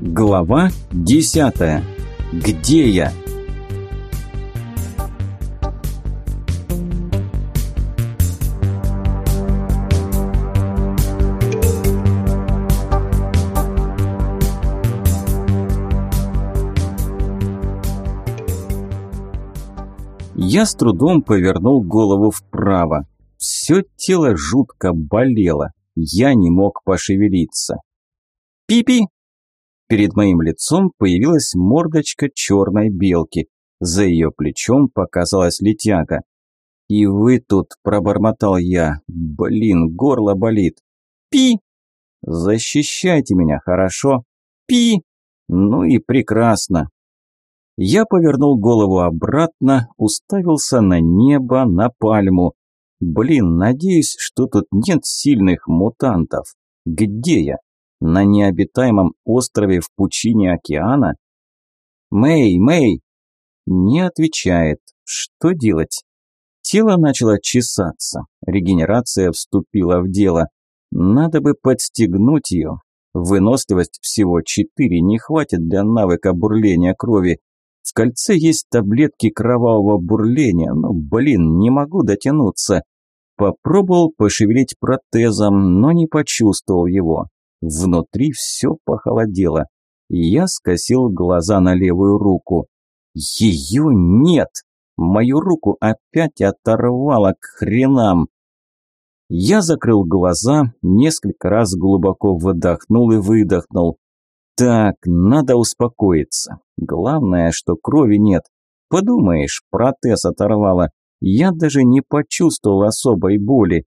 Глава десятая. Где я? Я с трудом повернул голову вправо. Все тело жутко болело. Я не мог пошевелиться. «Пипи!» Перед моим лицом появилась мордочка черной белки. За ее плечом показалась летяга. «И вы тут», – пробормотал я. «Блин, горло болит». «Пи!» «Защищайте меня, хорошо?» «Пи!» «Ну и прекрасно». Я повернул голову обратно, уставился на небо, на пальму. Блин, надеюсь, что тут нет сильных мутантов. Где я? На необитаемом острове в пучине океана? Мэй, Мэй! Не отвечает. Что делать? Тело начало чесаться. Регенерация вступила в дело. Надо бы подстегнуть ее. Выносливость всего 4 не хватит для навыка бурления крови. В кольце есть таблетки кровавого бурления, но, блин, не могу дотянуться. Попробовал пошевелить протезом, но не почувствовал его. Внутри все похолодело. Я скосил глаза на левую руку. Ее нет! Мою руку опять оторвало к хренам. Я закрыл глаза, несколько раз глубоко вдохнул и выдохнул. Так, надо успокоиться. Главное, что крови нет. Подумаешь, протез оторвало. Я даже не почувствовал особой боли.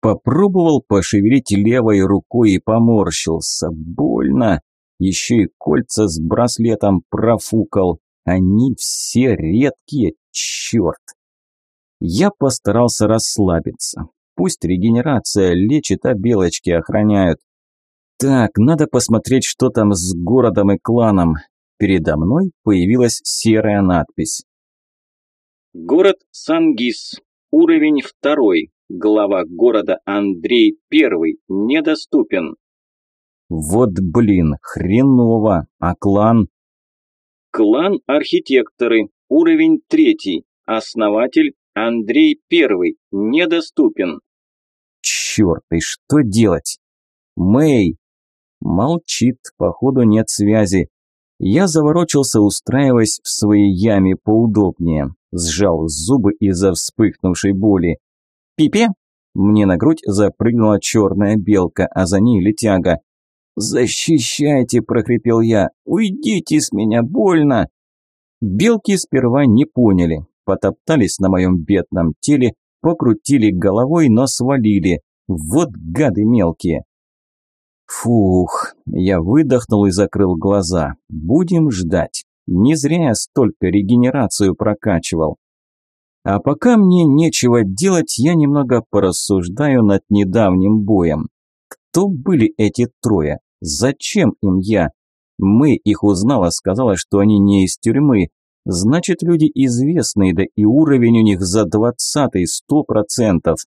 Попробовал пошевелить левой рукой и поморщился. Больно. Еще и кольца с браслетом профукал. Они все редкие, черт. Я постарался расслабиться. Пусть регенерация лечит, а белочки охраняют. Так, надо посмотреть, что там с городом и кланом. Передо мной появилась серая надпись. Город Сангис. Уровень второй. Глава города Андрей Первый. Недоступен. Вот блин, хреново. А клан? Клан Архитекторы. Уровень третий. Основатель Андрей Первый. Недоступен. Черт, и что делать? Мэй, Молчит, походу нет связи. Я заворочился, устраиваясь в своей яме поудобнее. Сжал зубы из-за вспыхнувшей боли. «Пипе?» Мне на грудь запрыгнула черная белка, а за ней летяга. «Защищайте!» – прохрипел я. «Уйдите с меня, больно!» Белки сперва не поняли, потоптались на моем бедном теле, покрутили головой, но свалили. Вот гады мелкие. Фух, я выдохнул и закрыл глаза. Будем ждать. Не зря я столько регенерацию прокачивал. А пока мне нечего делать, я немного порассуждаю над недавним боем. Кто были эти трое? Зачем им я? Мы их узнала, сказала, что они не из тюрьмы. Значит, люди известные, да и уровень у них за двадцатый, сто процентов.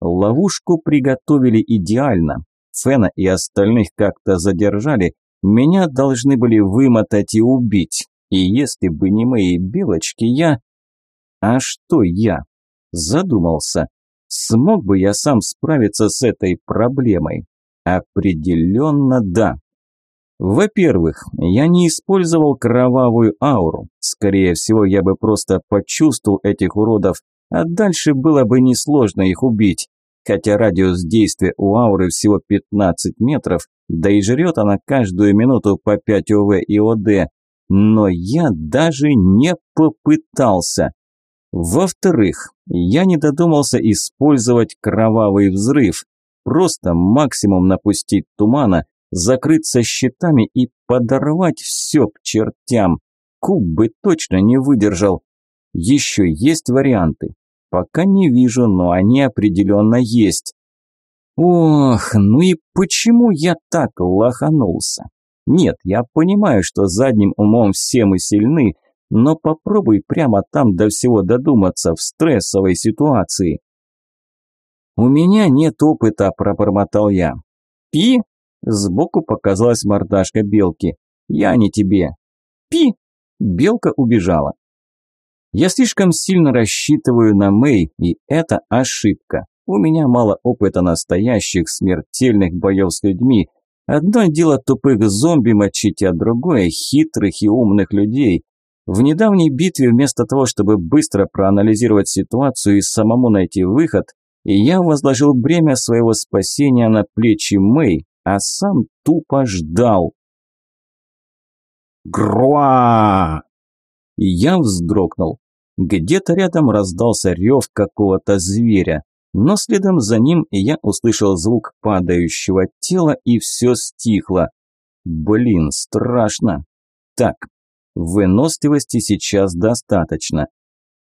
Ловушку приготовили идеально. Фена и остальных как-то задержали, меня должны были вымотать и убить. И если бы не мои белочки, я... А что я? Задумался. Смог бы я сам справиться с этой проблемой? Определенно да. Во-первых, я не использовал кровавую ауру. Скорее всего, я бы просто почувствовал этих уродов, а дальше было бы несложно их убить хотя радиус действия у ауры всего 15 метров, да и жрет она каждую минуту по 5 ОВ и ОД, но я даже не попытался. Во-вторых, я не додумался использовать кровавый взрыв, просто максимум напустить тумана, закрыться щитами и подорвать все к чертям. Куб бы точно не выдержал. Еще есть варианты. Пока не вижу, но они определенно есть. Ох, ну и почему я так лоханулся? Нет, я понимаю, что задним умом все мы сильны, но попробуй прямо там до всего додуматься в стрессовой ситуации. «У меня нет опыта», – пробормотал я. «Пи?» – сбоку показалась мордашка белки. Я не тебе. Пи! Белка убежала. Я слишком сильно рассчитываю на Мэй, и это ошибка. У меня мало опыта настоящих смертельных боев с людьми. Одно дело тупых зомби мочить, а другое – хитрых и умных людей. В недавней битве вместо того, чтобы быстро проанализировать ситуацию и самому найти выход, я возложил бремя своего спасения на плечи Мэй, а сам тупо ждал. Груа! Я вздрогнул. Где-то рядом раздался рев какого-то зверя, но следом за ним я услышал звук падающего тела и все стихло. Блин, страшно. Так, выносливости сейчас достаточно.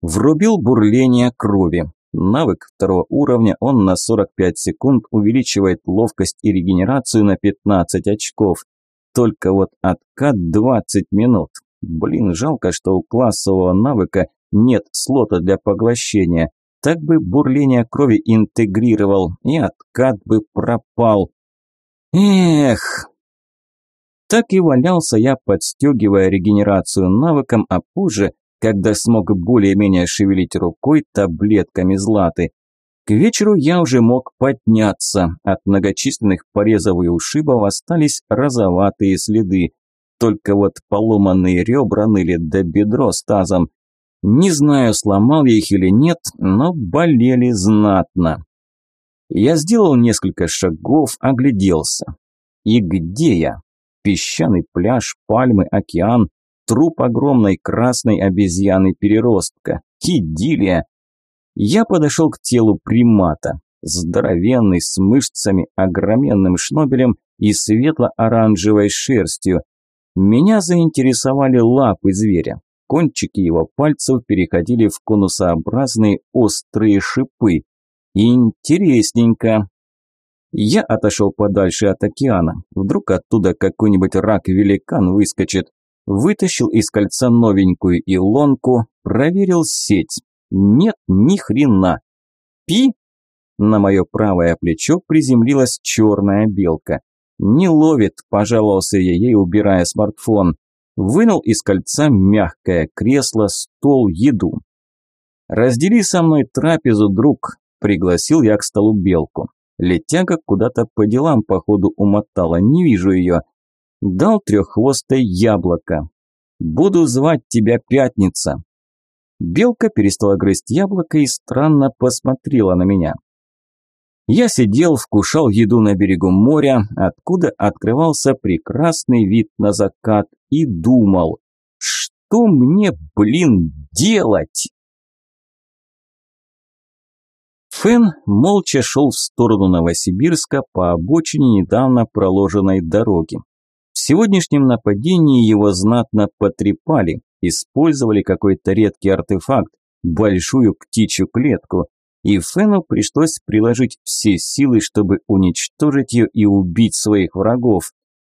Врубил бурление крови. Навык второго уровня, он на 45 секунд увеличивает ловкость и регенерацию на 15 очков. Только вот откат 20 минут. Блин, жалко, что у классового навыка нет слота для поглощения. Так бы бурление крови интегрировал, и откат бы пропал. Эх! Так и валялся я, подстегивая регенерацию навыком, а позже, когда смог более-менее шевелить рукой таблетками златы. К вечеру я уже мог подняться. От многочисленных порезов и ушибов остались розоватые следы. Только вот поломанные ребра ныли до бедро с тазом. Не знаю, сломал я их или нет, но болели знатно. Я сделал несколько шагов, огляделся. И где я? Песчаный пляж, пальмы, океан, труп огромной красной обезьяны-переростка. Идиллия. Я подошел к телу примата. Здоровенный, с мышцами, огроменным шнобелем и светло-оранжевой шерстью. Меня заинтересовали лапы зверя. Кончики его пальцев переходили в конусообразные острые шипы. Интересненько. Я отошел подальше от океана. Вдруг оттуда какой-нибудь рак-великан выскочит. Вытащил из кольца новенькую илонку, проверил сеть. Нет ни хрена. Пи! На мое правое плечо приземлилась черная белка. Не ловит, пожаловался я ей, убирая смартфон. Вынул из кольца мягкое кресло, стол, еду. «Раздели со мной трапезу, друг», – пригласил я к столу белку. Летяга куда-то по делам, походу, умотала, не вижу ее. Дал треххвостое яблоко. «Буду звать тебя Пятница». Белка перестала грызть яблоко и странно посмотрела на меня. Я сидел, вкушал еду на берегу моря, откуда открывался прекрасный вид на закат, и думал, что мне, блин, делать? Фэн молча шел в сторону Новосибирска по обочине недавно проложенной дороги. В сегодняшнем нападении его знатно потрепали, использовали какой-то редкий артефакт, большую птичью клетку, и Фену пришлось приложить все силы, чтобы уничтожить ее и убить своих врагов.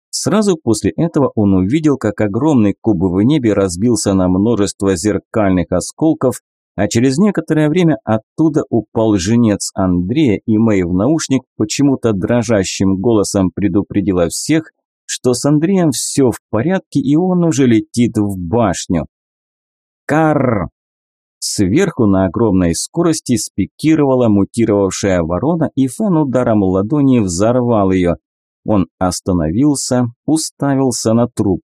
Сразу после этого он увидел, как огромный куб в небе разбился на множество зеркальных осколков, а через некоторое время оттуда упал женец Андрея, и Мэй в наушник почему-то дрожащим голосом предупредила всех, что с Андреем все в порядке, и он уже летит в башню. «Карр!» Сверху на огромной скорости спикировала мутировавшая ворона, и Фэн ударом ладони взорвал ее. Он остановился, уставился на труп.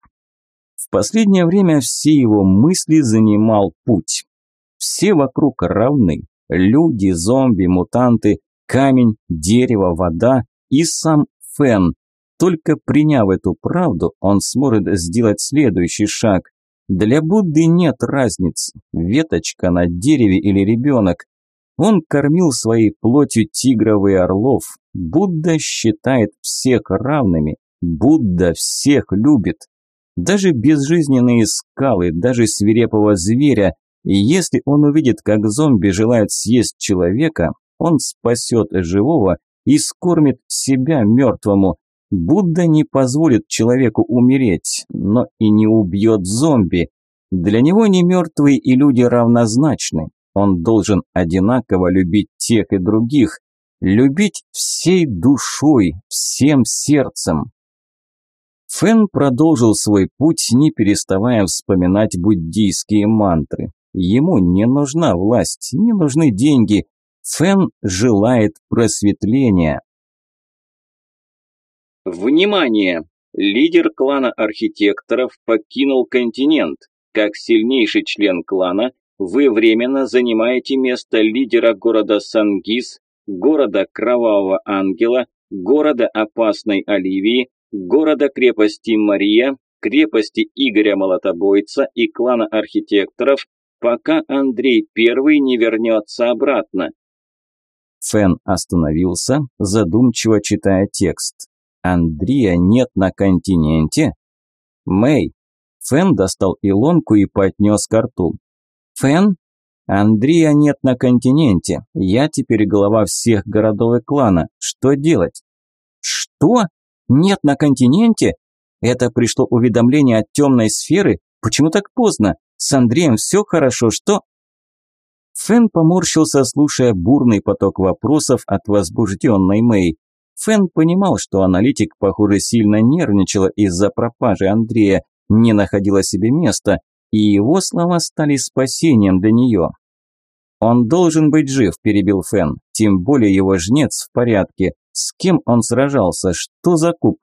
В последнее время все его мысли занимал путь. Все вокруг равны. Люди, зомби, мутанты, камень, дерево, вода и сам Фэн. Только приняв эту правду, он сможет сделать следующий шаг. Для Будды нет разницы, веточка на дереве или ребенок. Он кормил своей плотью тигров и орлов. Будда считает всех равными. Будда всех любит. Даже безжизненные скалы, даже свирепого зверя. И если он увидит, как зомби желает съесть человека, он спасет живого и скормит себя мертвому. Будда не позволит человеку умереть, но и не убьет зомби. Для него не мертвые и люди равнозначны. Он должен одинаково любить тех и других, любить всей душой, всем сердцем. Фэн продолжил свой путь, не переставая вспоминать буддийские мантры. Ему не нужна власть, не нужны деньги. Фэн желает просветления. Внимание! Лидер клана архитекторов покинул континент. Как сильнейший член клана, вы временно занимаете место лидера города Сангис, города Кровавого Ангела, города Опасной Оливии, города-крепости Мария, крепости Игоря Молотобойца и клана архитекторов, пока Андрей Первый не вернется обратно. Фэн остановился, задумчиво читая текст. Андрея нет на континенте? Мэй. Фэн достал илонку и поднес к рту. Фэн? Андрея нет на континенте. Я теперь глава всех городов и клана. Что делать? Что? Нет на континенте? Это пришло уведомление от темной сферы? Почему так поздно? С Андреем все хорошо, что? Фэн поморщился, слушая бурный поток вопросов от возбужденной Мэй. Фэн понимал, что аналитик, похоже, сильно нервничала из-за пропажи Андрея, не находила себе места, и его слова стали спасением для нее. «Он должен быть жив», – перебил Фэн, – «тем более его жнец в порядке. С кем он сражался? Что за куб?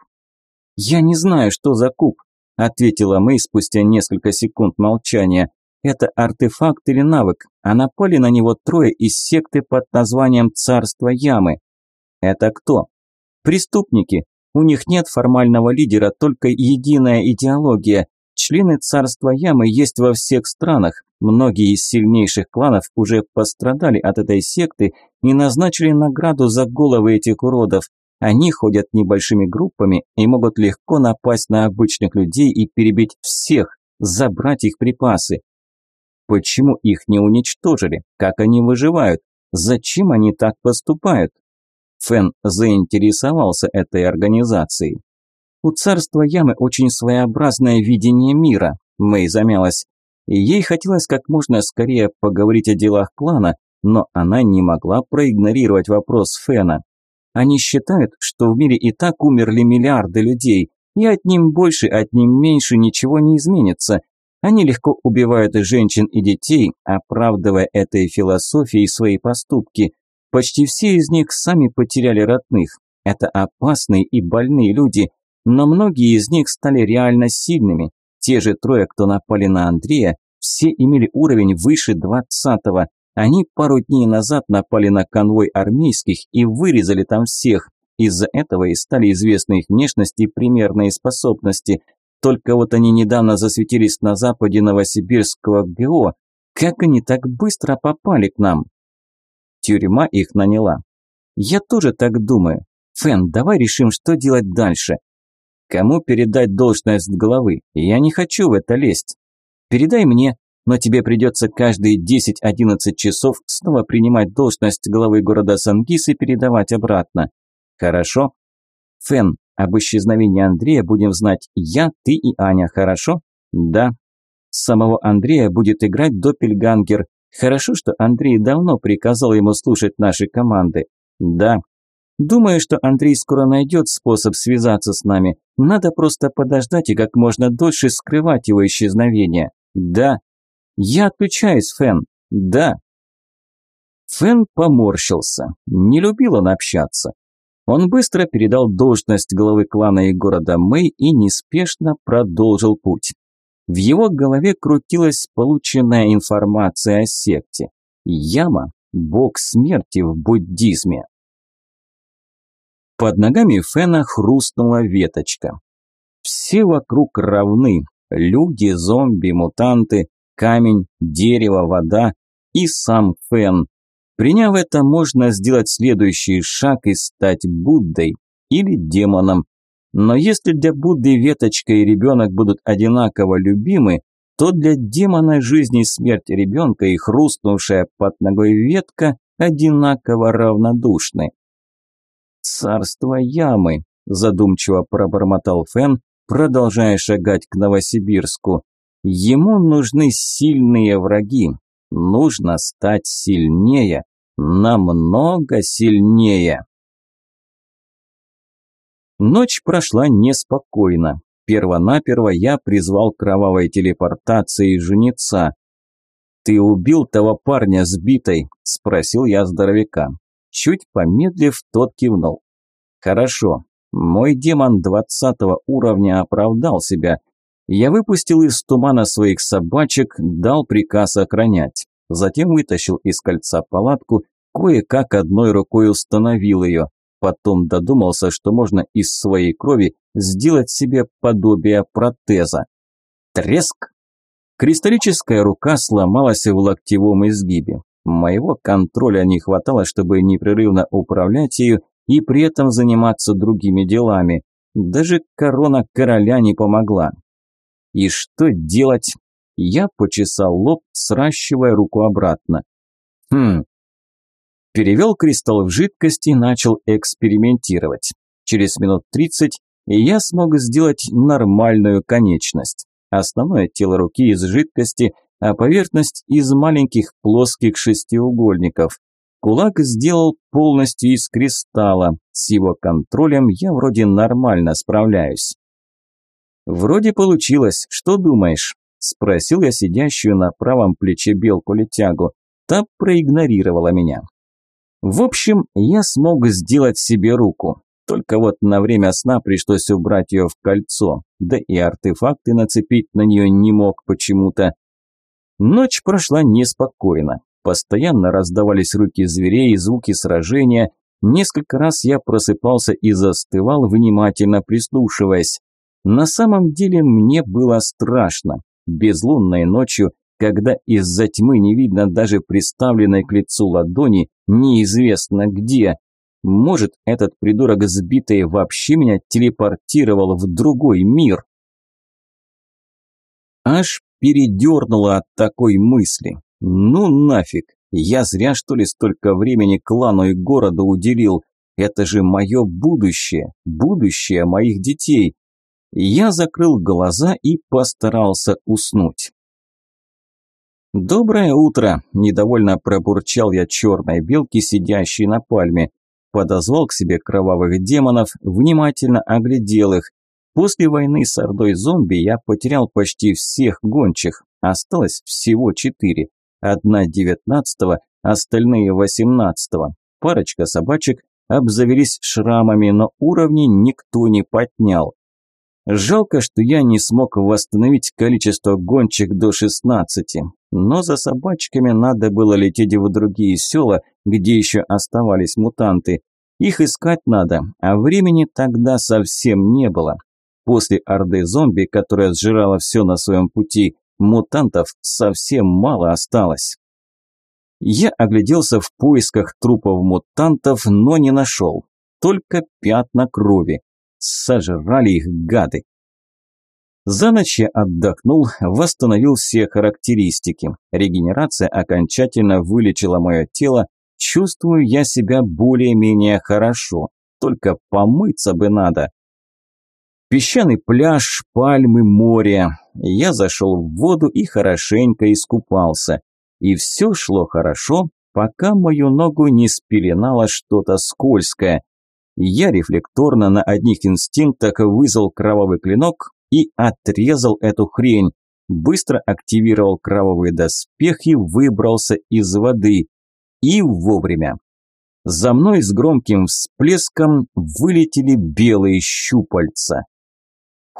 Я не знаю, что за куб, ответила Мэй спустя несколько секунд молчания. Это артефакт или навык, а напали на него трое из секты под названием Царство Ямы. Это кто? Преступники. У них нет формального лидера, только единая идеология. Члены Царства Ямы есть во всех странах. Многие из сильнейших кланов уже пострадали от этой секты и назначили награду за головы этих уродов. Они ходят небольшими группами и могут легко напасть на обычных людей и перебить всех, забрать их припасы. Почему их не уничтожили? Как они выживают? Зачем они так поступают? Фэн заинтересовался этой организацией. У царства Ямы очень своеобразное видение мира, Мэй замялась ей хотелось как можно скорее поговорить о делах клана, но она не могла проигнорировать вопрос Фена. Они считают, что в мире и так умерли миллиарды людей, и одним больше, одним меньше ничего не изменится. Они легко убивают женщин и детей, оправдывая этой философией свои поступки. Почти все из них сами потеряли родных. Это опасные и больные люди, но многие из них стали реально сильными. Те же трое, кто напали на Андрея, все имели уровень выше двадцатого. Они пару дней назад напали на конвой армейских и вырезали там всех. Из-за этого и стали известны их внешность и примерные способности. Только вот они недавно засветились на западе Новосибирского ГО. Как они так быстро попали к нам? Тюрьма их наняла. Я тоже так думаю. Фэн, давай решим, что делать дальше. Кому передать должность главы? Я не хочу в это лезть. Передай мне, но тебе придется каждые 10-11 часов снова принимать должность главы города Сангис и передавать обратно. Хорошо? Фен, об исчезновении Андрея будем знать я, ты и Аня, хорошо? Да. Самого Андрея будет играть Доппельгангер. Хорошо, что Андрей давно приказал ему слушать наши команды. Да. Думаю, что Андрей скоро найдет способ связаться с нами. Надо просто подождать и как можно дольше скрывать его исчезновение. Да. Я отключаюсь, Фэн. Да. Фэн поморщился. Не любил он общаться. Он быстро передал должность главы клана и города Мэй и неспешно продолжил путь. В его голове крутилась полученная информация о секте. Яма – бог смерти в буддизме. Под ногами Фена хрустнула веточка. Все вокруг равны. Люди, зомби, мутанты, камень, дерево, вода и сам Фен. Приняв это, можно сделать следующий шаг и стать Буддой или демоном. Но если для Будды веточка и ребенок будут одинаково любимы, то для демона жизнь и смерть ребенка и хрустнувшая под ногой ветка одинаково равнодушны. «Царство ямы», – задумчиво пробормотал Фен, продолжая шагать к Новосибирску. «Ему нужны сильные враги. Нужно стать сильнее, намного сильнее». Ночь прошла неспокойно. Первонаперво я призвал кровавой телепортацией женица. «Ты убил того парня с битой?» – спросил я здоровяка. Чуть помедлив, тот кивнул. «Хорошо. Мой демон двадцатого уровня оправдал себя. Я выпустил из тумана своих собачек, дал приказ охранять. Затем вытащил из кольца палатку, кое-как одной рукой установил ее. Потом додумался, что можно из своей крови сделать себе подобие протеза. Треск! Кристаллическая рука сломалась в локтевом изгибе. Моего контроля не хватало, чтобы непрерывно управлять ею и при этом заниматься другими делами. Даже корона короля не помогла. И что делать? Я почесал лоб, сращивая руку обратно. Хм. Перевел кристалл в жидкость и начал экспериментировать. Через минут тридцать я смог сделать нормальную конечность. Основное тело руки из жидкости, а поверхность из маленьких плоских шестиугольников. Кулак сделал полностью из кристалла. С его контролем я вроде нормально справляюсь. Вроде получилось. Что думаешь? Спросил я сидящую на правом плече белку-летягу. Та проигнорировала меня. В общем, я смог сделать себе руку. Только вот на время сна пришлось убрать ее в кольцо, да и артефакты нацепить на нее не мог почему-то. Ночь прошла неспокойно. Постоянно раздавались руки зверей и звуки сражения. Несколько раз я просыпался и застывал, внимательно прислушиваясь. На самом деле мне было страшно. Безлунной ночью, когда из-за тьмы не видно даже приставленной к лицу ладони, неизвестно где. Может, этот придурок сбитый вообще меня телепортировал в другой мир? Аж передернуло от такой мысли. Ну нафиг, я зря что ли столько времени клану и городу уделил. Это же мое будущее, будущее моих детей. Я закрыл глаза и постарался уснуть. «Доброе утро!» – недовольно пробурчал я черной белки, сидящей на пальме. Подозвал к себе кровавых демонов, внимательно оглядел их. После войны с ордой зомби я потерял почти всех гончих, осталось всего четыре. Одна девятнадцатого, остальные восемнадцатого. Парочка собачек обзавелись шрамами, но уровни никто не поднял. Жалко, что я не смог восстановить количество гончих до 16, но за собачками надо было лететь в другие села, где еще оставались мутанты. Их искать надо, а времени тогда совсем не было. После орды зомби, которая сжирала все на своем пути, мутантов совсем мало осталось. Я огляделся в поисках трупов мутантов, но не нашел. Только пятна крови. Сожрали их гады. За ночь я отдохнул, восстановил все характеристики. Регенерация окончательно вылечила мое тело, чувствую я себя более-менее хорошо. Только помыться бы надо. Песчаный пляж, пальмы, море. Я зашел в воду и хорошенько искупался. И все шло хорошо, пока мою ногу не спеленало что-то скользкое. Я рефлекторно на одних инстинктах вызвал кровавый клинок и отрезал эту хрень. Быстро активировал кровавый доспех и выбрался из воды. И вовремя. За мной с громким всплеском вылетели белые щупальца.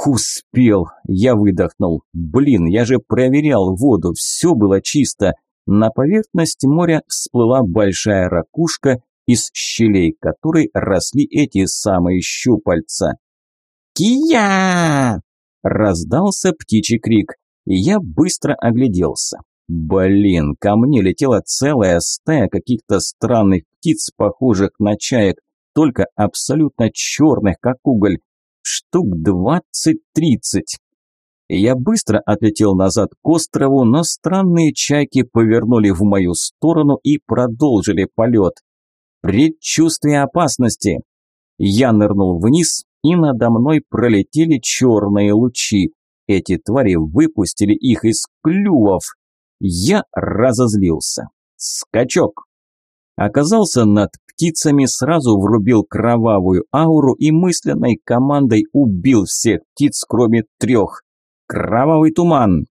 «Успел!» – я выдохнул. «Блин, я же проверял воду, все было чисто!» На поверхность моря всплыла большая ракушка из щелей которой росли эти самые щупальца. «Кия!» – раздался птичий крик, и я быстро огляделся. Блин, ко мне летела целая стая каких-то странных птиц, похожих на чаек, только абсолютно черных, как уголь. Штук двадцать-тридцать. Я быстро отлетел назад к острову, но странные чайки повернули в мою сторону и продолжили полет. Предчувствие опасности. Я нырнул вниз, и надо мной пролетели черные лучи. Эти твари выпустили их из клювов. Я разозлился. Скачок. Оказался над птицами, сразу врубил кровавую ауру и мысленной командой убил всех птиц, кроме трех. Кровавый туман!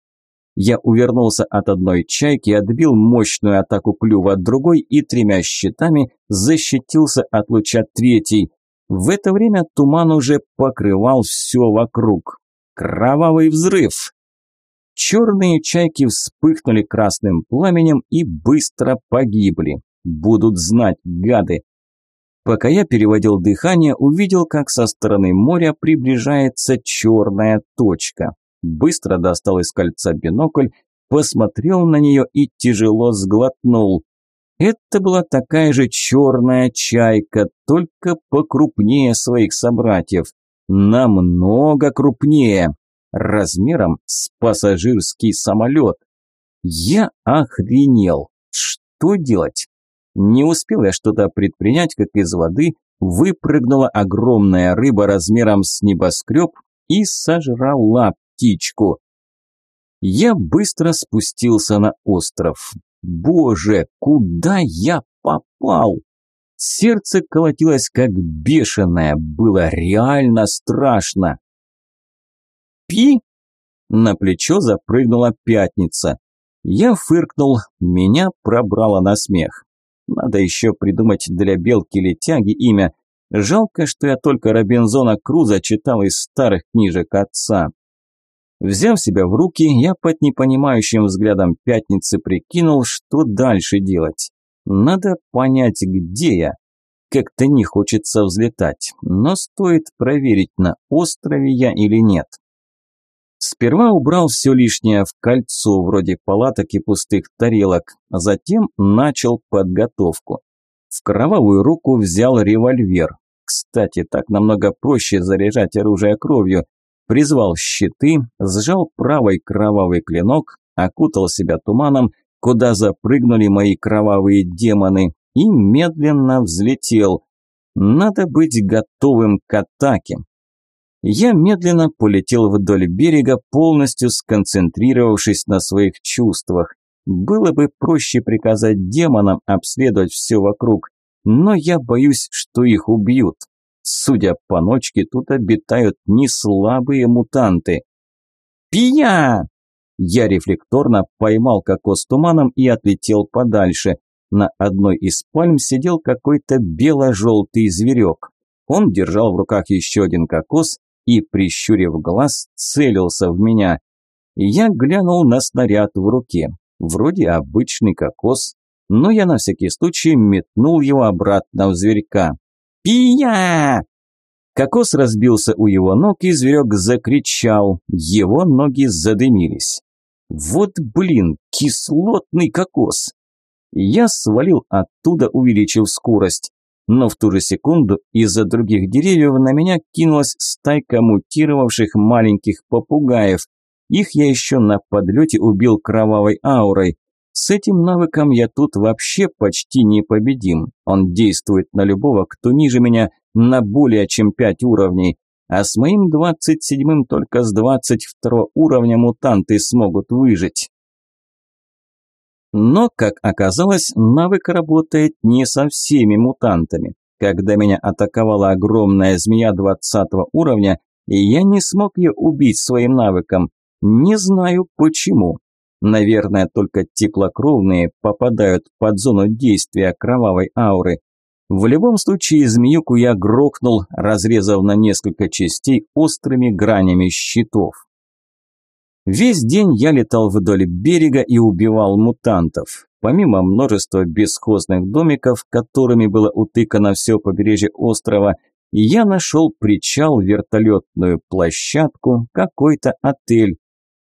Я увернулся от одной чайки, отбил мощную атаку клюва от другой и тремя щитами защитился от луча третьей. В это время туман уже покрывал все вокруг. Кровавый взрыв! Черные чайки вспыхнули красным пламенем и быстро погибли. Будут знать, гады. Пока я переводил дыхание, увидел, как со стороны моря приближается черная точка быстро достал из кольца бинокль, посмотрел на нее и тяжело сглотнул. Это была такая же черная чайка, только покрупнее своих собратьев. Намного крупнее. Размером с пассажирский самолет. Я охренел. Что делать? Не успел я что-то предпринять, как из воды выпрыгнула огромная рыба размером с небоскреб и сожрала птичку. Я быстро спустился на остров. Боже, куда я попал? Сердце колотилось как бешеное, было реально страшно. «Пи!» На плечо запрыгнула пятница. Я фыркнул, меня пробрало на смех. Надо еще придумать для белки-летяги имя. Жалко, что я только Робинзона Круза читал из старых книжек отца. Взяв себя в руки, я под непонимающим взглядом пятницы прикинул, что дальше делать. Надо понять, где я. Как-то не хочется взлетать, но стоит проверить, на острове я или нет. Сперва убрал все лишнее в кольцо, вроде палаток и пустых тарелок, а затем начал подготовку. В кровавую руку взял револьвер. Кстати, так намного проще заряжать оружие кровью, призвал щиты, сжал правой кровавый клинок, окутал себя туманом, куда запрыгнули мои кровавые демоны, и медленно взлетел. Надо быть готовым к атаке. Я медленно полетел вдоль берега, полностью сконцентрировавшись на своих чувствах. Было бы проще приказать демонам обследовать все вокруг, но я боюсь, что их убьют. Судя по ночке, тут обитают не слабые мутанты. «Пия!» Я рефлекторно поймал кокос туманом и отлетел подальше. На одной из пальм сидел какой-то бело-желтый зверек. Он держал в руках еще один кокос и, прищурив глаз, целился в меня. Я глянул на снаряд в руке. Вроде обычный кокос, но я на всякий случай метнул его обратно в зверька. «Пия!» Кокос разбился у его ног, и зверек закричал. Его ноги задымились. «Вот блин, кислотный кокос!» Я свалил оттуда, увеличив скорость. Но в ту же секунду из-за других деревьев на меня кинулась стайка мутировавших маленьких попугаев. Их я еще на подлете убил кровавой аурой. С этим навыком я тут вообще почти непобедим. Он действует на любого, кто ниже меня, на более чем 5 уровней. А с моим 27-м только с 22 уровня мутанты смогут выжить. Но, как оказалось, навык работает не со всеми мутантами. Когда меня атаковала огромная змея 20 уровня, я не смог ее убить своим навыком. Не знаю почему. Наверное, только теплокровные попадают под зону действия кровавой ауры. В любом случае, змеюку я грохнул, разрезав на несколько частей острыми гранями щитов. Весь день я летал вдоль берега и убивал мутантов. Помимо множества бесхозных домиков, которыми было утыкано все побережье острова, я нашел причал, вертолетную площадку, какой-то отель,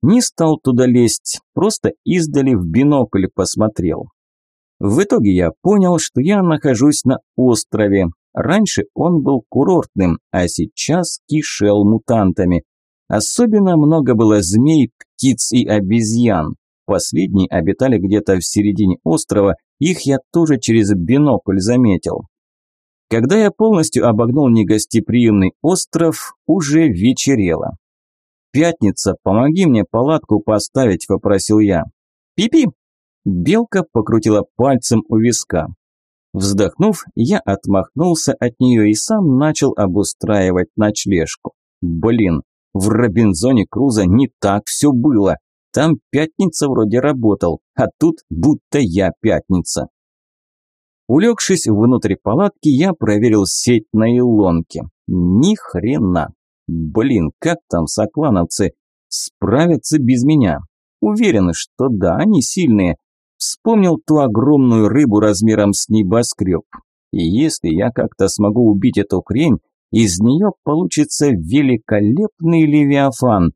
не стал туда лезть, просто издали в бинокль посмотрел. В итоге я понял, что я нахожусь на острове. Раньше он был курортным, а сейчас кишел мутантами. Особенно много было змей, птиц и обезьян. Последние обитали где-то в середине острова, их я тоже через бинокль заметил. Когда я полностью обогнул негостеприимный остров, уже вечерело. «Пятница, помоги мне палатку поставить», – попросил я. «Пипи!» Белка покрутила пальцем у виска. Вздохнув, я отмахнулся от нее и сам начал обустраивать ночлежку. Блин, в Робинзоне Круза не так все было. Там пятница вроде работал, а тут будто я пятница. Улегшись внутрь палатки, я проверил сеть на илонке. Ни хрена. Блин, как там соклановцы? Справятся без меня. Уверен, что да, они сильные. Вспомнил ту огромную рыбу размером с небоскреб. И если я как-то смогу убить эту хрень, из нее получится великолепный левиафан.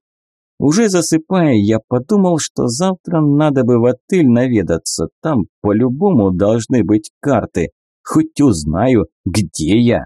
Уже засыпая, я подумал, что завтра надо бы в отель наведаться. Там по-любому должны быть карты. Хоть узнаю, где я.